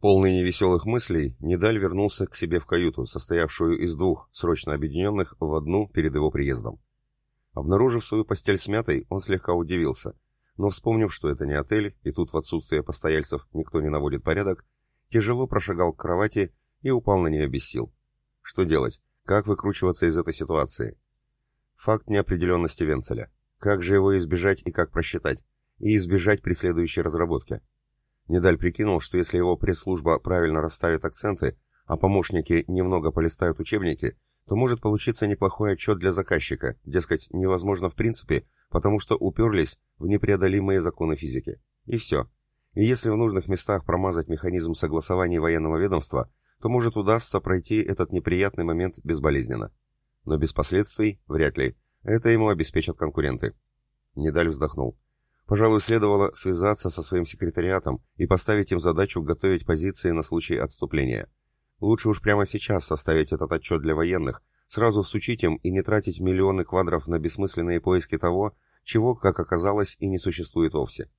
Полный невеселых мыслей, Недаль вернулся к себе в каюту, состоявшую из двух, срочно объединенных в одну перед его приездом. Обнаружив свою постель смятой, он слегка удивился, но вспомнив, что это не отель, и тут в отсутствие постояльцев никто не наводит порядок, тяжело прошагал к кровати и упал на нее без сил. Что делать? Как выкручиваться из этой ситуации? Факт неопределенности Венцеля. Как же его избежать и как просчитать? И избежать при следующей разработке? Недаль прикинул, что если его пресс-служба правильно расставит акценты, а помощники немного полистают учебники, то может получиться неплохой отчет для заказчика, дескать, невозможно в принципе, потому что уперлись в непреодолимые законы физики. И все. И если в нужных местах промазать механизм согласования военного ведомства, то может удастся пройти этот неприятный момент безболезненно. Но без последствий вряд ли. Это ему обеспечат конкуренты. Недаль вздохнул. Пожалуй, следовало связаться со своим секретариатом и поставить им задачу готовить позиции на случай отступления. Лучше уж прямо сейчас составить этот отчет для военных, сразу всучить им и не тратить миллионы квадров на бессмысленные поиски того, чего, как оказалось, и не существует вовсе.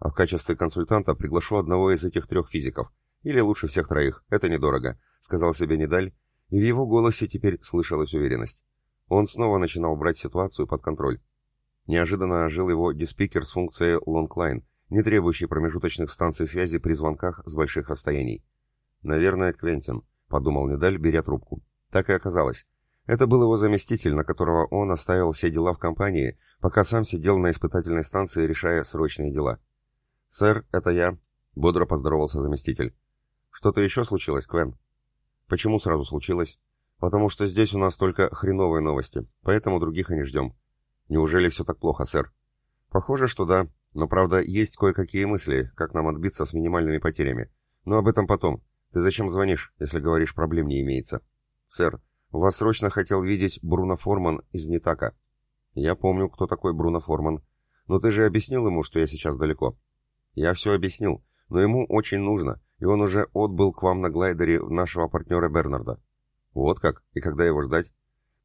А в качестве консультанта приглашу одного из этих трех физиков. Или лучше всех троих, это недорого, сказал себе Недаль, и в его голосе теперь слышалась уверенность. Он снова начинал брать ситуацию под контроль. Неожиданно ожил его диспикер с функцией Longline, не требующий промежуточных станций связи при звонках с больших расстояний. «Наверное, Квентин», — подумал Недаль, беря трубку. Так и оказалось. Это был его заместитель, на которого он оставил все дела в компании, пока сам сидел на испытательной станции, решая срочные дела. «Сэр, это я», — бодро поздоровался заместитель. «Что-то еще случилось, Квен?» «Почему сразу случилось?» «Потому что здесь у нас только хреновые новости, поэтому других и не ждем. Неужели все так плохо, сэр? Похоже, что да, но правда есть кое-какие мысли, как нам отбиться с минимальными потерями. Но об этом потом. Ты зачем звонишь, если говоришь, проблем не имеется? Сэр, вас срочно хотел видеть Бруно Форман из Нитака. Я помню, кто такой Бруно Форман. Но ты же объяснил ему, что я сейчас далеко. Я все объяснил, но ему очень нужно, и он уже отбыл к вам на глайдере нашего партнера Бернарда. Вот как? И когда его ждать?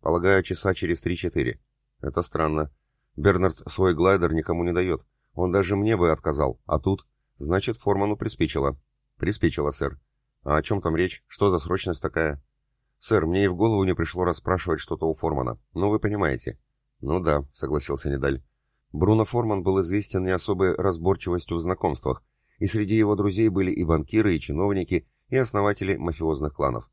Полагаю, часа через три-четыре. Это странно. Бернард свой глайдер никому не дает. Он даже мне бы отказал. А тут? Значит, Форману приспичило. Приспичило, сэр. А о чем там речь? Что за срочность такая? Сэр, мне и в голову не пришло расспрашивать что-то у Формана. Ну, вы понимаете. Ну да, согласился Недаль. Бруно Форман был известен не особой разборчивостью в знакомствах, и среди его друзей были и банкиры, и чиновники, и основатели мафиозных кланов.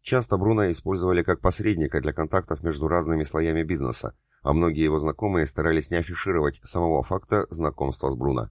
Часто Бруно использовали как посредника для контактов между разными слоями бизнеса, а многие его знакомые старались не афишировать самого факта знакомства с Бруно.